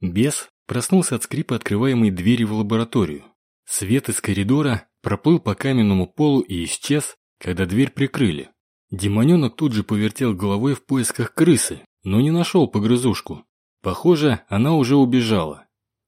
Бес проснулся от скрипа открываемой двери в лабораторию. Свет из коридора проплыл по каменному полу и исчез, когда дверь прикрыли. Демоненок тут же повертел головой в поисках крысы, но не нашел погрызушку. Похоже, она уже убежала.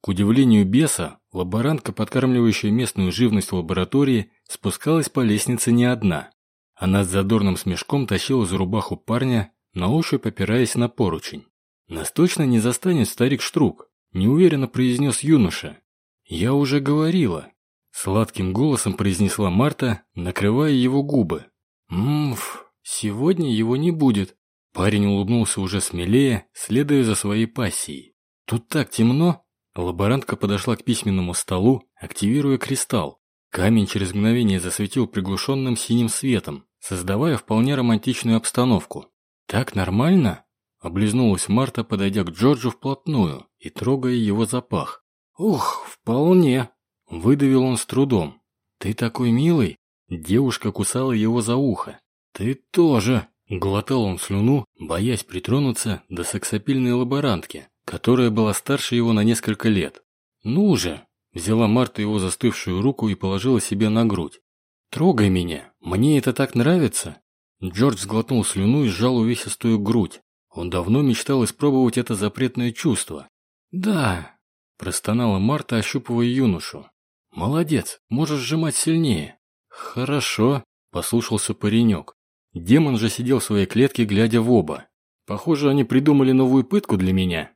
К удивлению беса, лаборантка, подкармливающая местную живность в лаборатории, спускалась по лестнице не одна. Она с задорным смешком тащила за рубаху парня, на ощупь опираясь на поручень. «Нас точно не застанет старик Штрук», – неуверенно произнес юноша. «Я уже говорила», – сладким голосом произнесла Марта, накрывая его губы. «Ммф, сегодня его не будет», Парень улыбнулся уже смелее, следуя за своей пассией. «Тут так темно!» Лаборантка подошла к письменному столу, активируя кристалл. Камень через мгновение засветил приглушенным синим светом, создавая вполне романтичную обстановку. «Так нормально?» Облизнулась Марта, подойдя к Джорджу вплотную и трогая его запах. «Ух, вполне!» Выдавил он с трудом. «Ты такой милый!» Девушка кусала его за ухо. «Ты тоже!» Глотал он слюну, боясь притронуться до сексапильной лаборантки, которая была старше его на несколько лет. «Ну же!» – взяла Марта его застывшую руку и положила себе на грудь. «Трогай меня! Мне это так нравится!» Джордж сглотнул слюну и сжал увесистую грудь. Он давно мечтал испробовать это запретное чувство. «Да!» – простонала Марта, ощупывая юношу. «Молодец, можешь сжимать сильнее». «Хорошо», – послушался паренек. Демон же сидел в своей клетке, глядя в оба. Похоже, они придумали новую пытку для меня.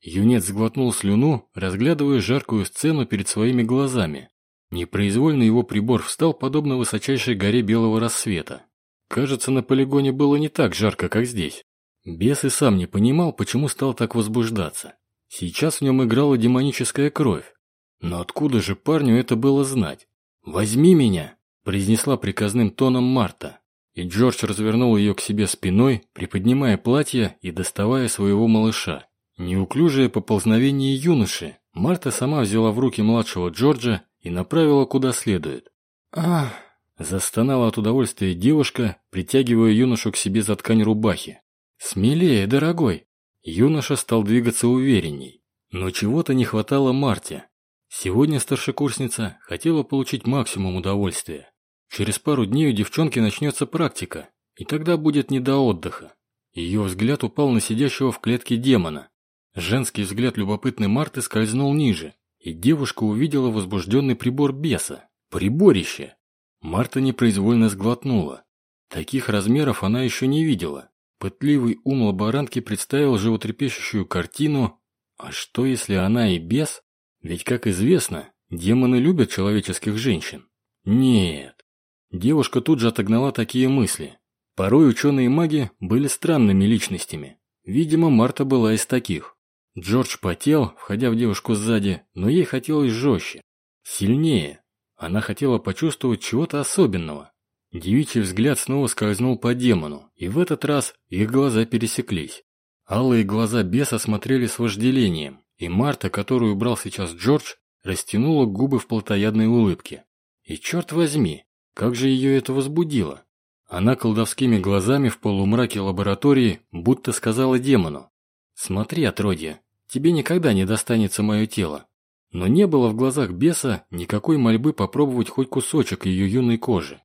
Юнец сглотнул слюну, разглядывая жаркую сцену перед своими глазами. Непроизвольно его прибор встал подобно высочайшей горе белого рассвета. Кажется, на полигоне было не так жарко, как здесь. Бес и сам не понимал, почему стал так возбуждаться. Сейчас в нем играла демоническая кровь. Но откуда же парню это было знать? «Возьми меня!» – произнесла приказным тоном Марта. И Джордж развернул ее к себе спиной, приподнимая платье и доставая своего малыша. Неуклюжее поползновение юноши. Марта сама взяла в руки младшего Джорджа и направила куда следует. «Ах!» – застонала от удовольствия девушка, притягивая юношу к себе за ткань рубахи. «Смелее, дорогой!» Юноша стал двигаться уверенней. Но чего-то не хватало Марте. Сегодня старшекурсница хотела получить максимум удовольствия. Через пару дней у девчонки начнется практика, и тогда будет не до отдыха. Ее взгляд упал на сидящего в клетке демона. Женский взгляд любопытной Марты скользнул ниже, и девушка увидела возбужденный прибор беса. Приборище! Марта непроизвольно сглотнула. Таких размеров она еще не видела. Пытливый ум лаборантки представил животрепещущую картину. А что, если она и бес? Ведь, как известно, демоны любят человеческих женщин. Нет, Девушка тут же отогнала такие мысли. Порой ученые-маги были странными личностями. Видимо, Марта была из таких. Джордж потел, входя в девушку сзади, но ей хотелось жестче, сильнее. Она хотела почувствовать чего-то особенного. Девичий взгляд снова скользнул по демону, и в этот раз их глаза пересеклись. Алые глаза беса смотрели с вожделением, и Марта, которую брал сейчас Джордж, растянула губы в плотоядной улыбке. И черт возьми, как же ее это возбудило? Она колдовскими глазами в полумраке лаборатории будто сказала демону. «Смотри, отродье, тебе никогда не достанется мое тело». Но не было в глазах беса никакой мольбы попробовать хоть кусочек ее юной кожи.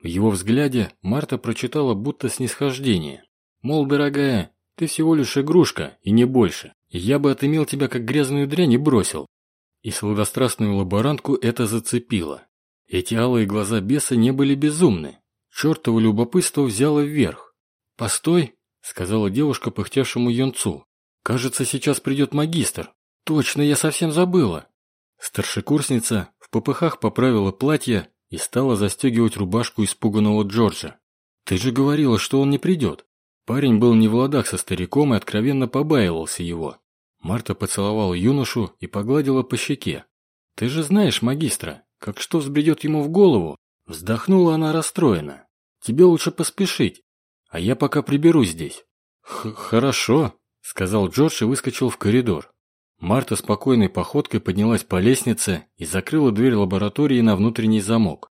В его взгляде Марта прочитала будто снисхождение. Мол, дорогая, ты всего лишь игрушка, и не больше. Я бы отымел тебя как грязную дрянь и бросил. И сладострастную лаборантку это зацепило. Эти алые глаза беса не были безумны. Чертово любопытство взяло вверх. «Постой», — сказала девушка пыхтевшему юнцу. «Кажется, сейчас придет магистр. Точно, я совсем забыла». Старшекурсница в попыхах поправила платье и стала застегивать рубашку испуганного Джорджа. «Ты же говорила, что он не придет». Парень был не в ладах со стариком и откровенно побаивался его. Марта поцеловала юношу и погладила по щеке. «Ты же знаешь магистра, как что взбредет ему в голову? Вздохнула она расстроена. Тебе лучше поспешить, а я пока приберусь здесь. Хорошо, сказал Джордж и выскочил в коридор. Марта спокойной походкой поднялась по лестнице и закрыла дверь лаборатории на внутренний замок.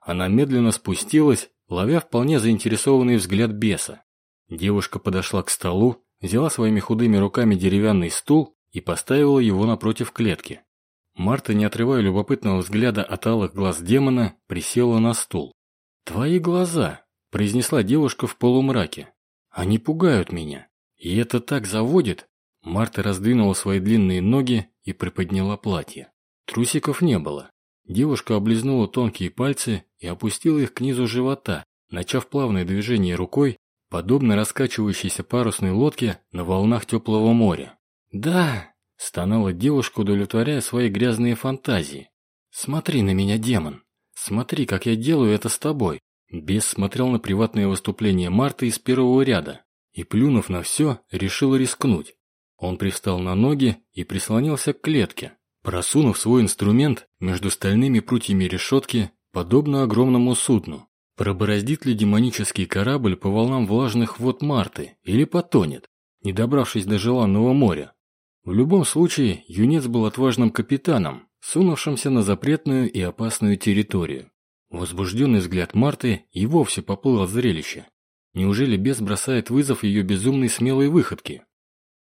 Она медленно спустилась, ловя вполне заинтересованный взгляд беса. Девушка подошла к столу, взяла своими худыми руками деревянный стул и поставила его напротив клетки. Марта, не отрывая любопытного взгляда от алых глаз демона, присела на стул. «Твои глаза», – произнесла девушка в полумраке. «Они пугают меня. И это так заводит». Марта раздвинула свои длинные ноги и приподняла платье. Трусиков не было. Девушка облизнула тонкие пальцы и опустила их к низу живота, начав плавное движение рукой, подобно раскачивающейся парусной лодке на волнах теплого моря. «Да!» – стонала девушка, удовлетворяя свои грязные фантазии. «Смотри на меня, демон! Смотри, как я делаю это с тобой!» Бес смотрел на приватное выступление Марты из первого ряда и, плюнув на все, решил рискнуть. Он привстал на ноги и прислонился к клетке, просунув свой инструмент между стальными прутьями решетки, подобно огромному судну. Пробороздит ли демонический корабль по волнам влажных вод Марты или потонет, не добравшись до желанного моря? В любом случае, юнец был отважным капитаном, сунувшимся на запретную и опасную территорию. Возбужденный взгляд Марты и вовсе поплыл от зрелища. Неужели бес бросает вызов ее безумной смелой выходке?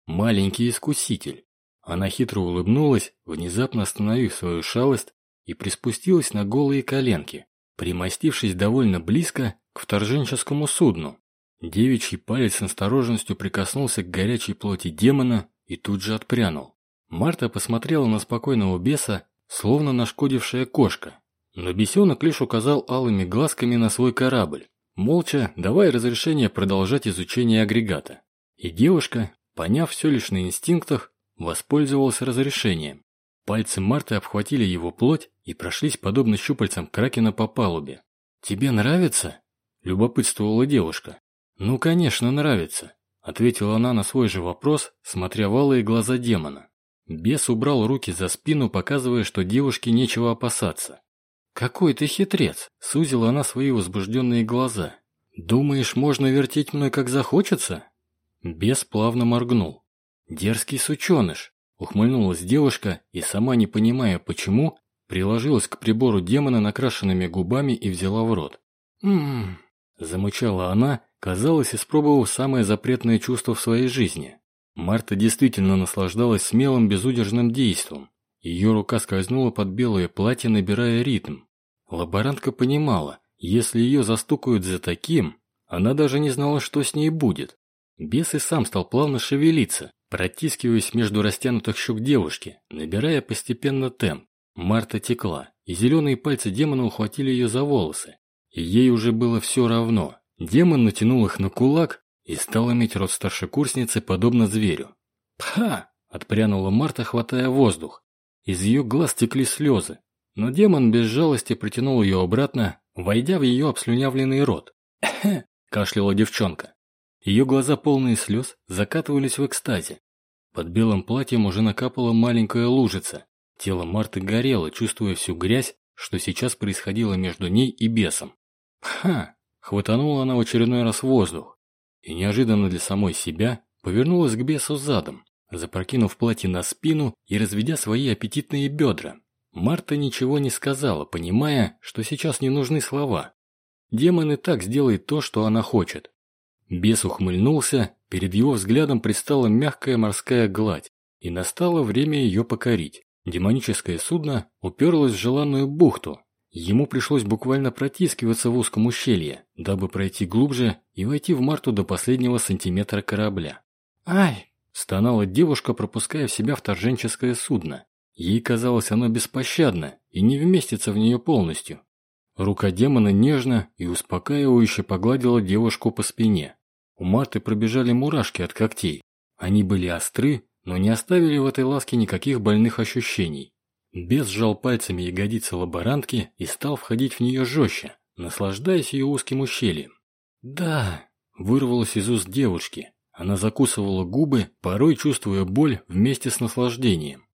Маленький искуситель. Она хитро улыбнулась, внезапно остановив свою шалость и приспустилась на голые коленки примостившись довольно близко к вторженческому судну. Девичий палец с осторожностью прикоснулся к горячей плоти демона и тут же отпрянул. Марта посмотрела на спокойного беса, словно нашкодившая кошка. Но бесенок лишь указал алыми глазками на свой корабль, молча давая разрешение продолжать изучение агрегата. И девушка, поняв все лишь на инстинктах, воспользовалась разрешением. Пальцы Марты обхватили его плоть и прошлись подобно щупальцам кракена по палубе. «Тебе нравится?» – любопытствовала девушка. «Ну, конечно, нравится», – ответила она на свой же вопрос, смотря в алые глаза демона. Бес убрал руки за спину, показывая, что девушке нечего опасаться. «Какой ты хитрец!» – сузила она свои возбужденные глаза. «Думаешь, можно вертеть мной, как захочется?» Бес плавно моргнул. «Дерзкий сученыш!» Ухмыльнулась девушка и, сама не понимая почему, приложилась к прибору демона накрашенными губами и взяла в рот. «М-м-м», замычала она, казалось, испробовав самое запретное чувство в своей жизни. Марта действительно наслаждалась смелым безудержным действом. Ее рука скользнула под белое платье, набирая ритм. Лаборантка понимала, если ее застукают за таким, она даже не знала, что с ней будет. Бес и сам стал плавно шевелиться, Протискиваясь между растянутых щек девушки, набирая постепенно темп, Марта текла, и зеленые пальцы демона ухватили ее за волосы. И ей уже было все равно. Демон натянул их на кулак и стал иметь рот старшекурсницы, подобно зверю. «Пха!» – отпрянула Марта, хватая воздух. Из ее глаз текли слезы, но демон без жалости протянул ее обратно, войдя в ее обслюнявленный рот. «Эхе!» – кашляла девчонка. Ее глаза, полные слез, закатывались в экстазе. Под белым платьем уже накапала маленькая лужица. Тело Марты горело, чувствуя всю грязь, что сейчас происходило между ней и бесом. «Ха!» – хватанула она в очередной раз воздух. И неожиданно для самой себя повернулась к бесу задом, запрокинув платье на спину и разведя свои аппетитные бедра. Марта ничего не сказала, понимая, что сейчас не нужны слова. Демон и так сделает то, что она хочет. Бес ухмыльнулся, перед его взглядом предстала мягкая морская гладь, и настало время ее покорить. Демоническое судно уперлось в желанную бухту. Ему пришлось буквально протискиваться в узком ущелье, дабы пройти глубже и войти в марту до последнего сантиметра корабля. «Ай!» – стонала девушка, пропуская в себя вторженческое судно. Ей казалось оно беспощадно и не вместится в нее полностью. Рука демона нежно и успокаивающе погладила девушку по спине. У Марты пробежали мурашки от когтей. Они были остры, но не оставили в этой ласке никаких больных ощущений. Бес сжал пальцами ягодицы лаборантки и стал входить в нее жестче, наслаждаясь ее узким ущельем. «Да!» – вырвалось из уст девушки. Она закусывала губы, порой чувствуя боль вместе с наслаждением.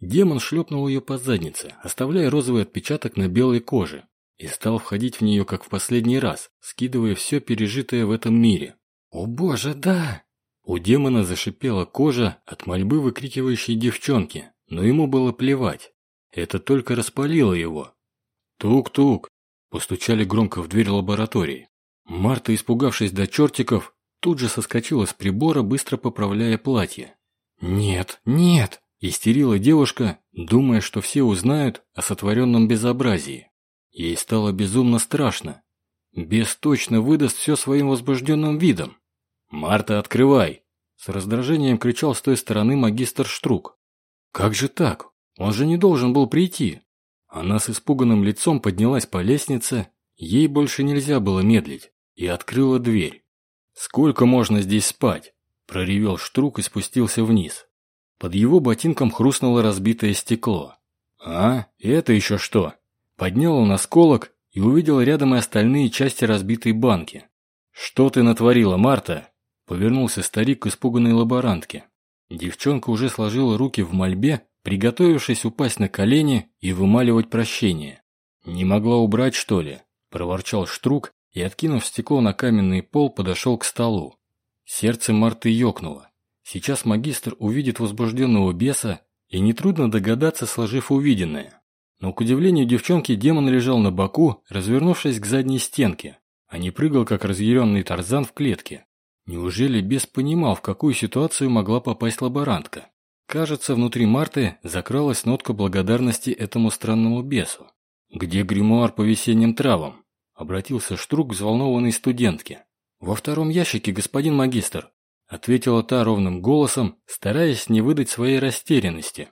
Демон шлепнул ее по заднице, оставляя розовый отпечаток на белой коже, и стал входить в нее, как в последний раз, скидывая все пережитое в этом мире. «О боже, да!» У демона зашипела кожа от мольбы выкрикивающей девчонки, но ему было плевать. Это только распалило его. «Тук-тук!» Постучали громко в дверь лаборатории. Марта, испугавшись до чертиков, тут же соскочила с прибора, быстро поправляя платье. «Нет, нет!» – истерила девушка, думая, что все узнают о сотворенном безобразии. Ей стало безумно страшно. Бес точно выдаст все своим возбужденным видом. «Марта, открывай!» С раздражением кричал с той стороны магистр Штрук. «Как же так? Он же не должен был прийти!» Она с испуганным лицом поднялась по лестнице, ей больше нельзя было медлить, и открыла дверь. «Сколько можно здесь спать?» – проревел Штрук и спустился вниз. Под его ботинком хрустнуло разбитое стекло. «А, это еще что?» Поднял он осколок и увидел рядом и остальные части разбитой банки. «Что ты натворила, Марта?» Повернулся старик к испуганной лаборантке. Девчонка уже сложила руки в мольбе, приготовившись упасть на колени и вымаливать прощение. «Не могла убрать, что ли?» – проворчал Штрук и, откинув стекло на каменный пол, подошел к столу. Сердце Марты ёкнуло. Сейчас магистр увидит возбужденного беса, и нетрудно догадаться, сложив увиденное. Но, к удивлению девчонки, демон лежал на боку, развернувшись к задней стенке, а не прыгал, как разъяренный тарзан в клетке. Неужели бес понимал, в какую ситуацию могла попасть лаборантка? Кажется, внутри Марты закралась нотка благодарности этому странному бесу. «Где гримуар по весенним травам?» – обратился Штрук к взволнованной студентке. «Во втором ящике, господин магистр», – ответила та ровным голосом, стараясь не выдать своей растерянности.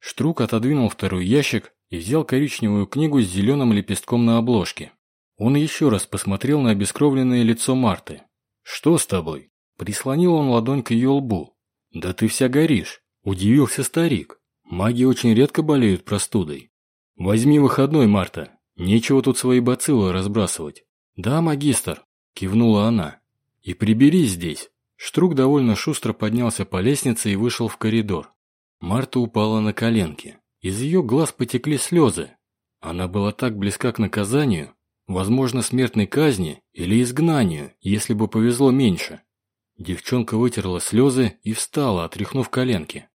Штрук отодвинул второй ящик и взял коричневую книгу с зеленым лепестком на обложке. Он еще раз посмотрел на обескровленное лицо Марты. «Что с тобой?» Прислонил он ладонь к ее лбу. «Да ты вся горишь», – удивился старик. «Маги очень редко болеют простудой. Возьми выходной, Марта. Нечего тут свои бациллы разбрасывать». «Да, магистр», – кивнула она. «И прибери здесь». Штрук довольно шустро поднялся по лестнице и вышел в коридор. Марта упала на коленки. Из ее глаз потекли слезы. Она была так близка к наказанию, возможно, смертной казни или изгнанию, если бы повезло меньше. Девчонка вытерла слезы и встала, отряхнув коленки.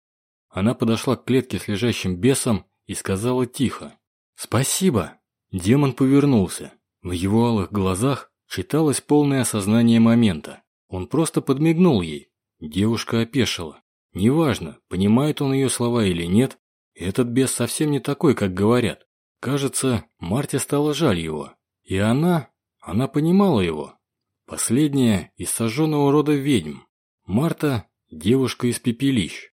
Она подошла к клетке с лежащим бесом и сказала тихо «Спасибо». Демон повернулся. В его алых глазах читалось полное осознание момента. Он просто подмигнул ей. Девушка опешила. Неважно, понимает он ее слова или нет, этот бес совсем не такой, как говорят. Кажется, Марте стало жаль его. И она, она понимала его. Последняя из сожженного рода ведьм. Марта – девушка из пепелищ.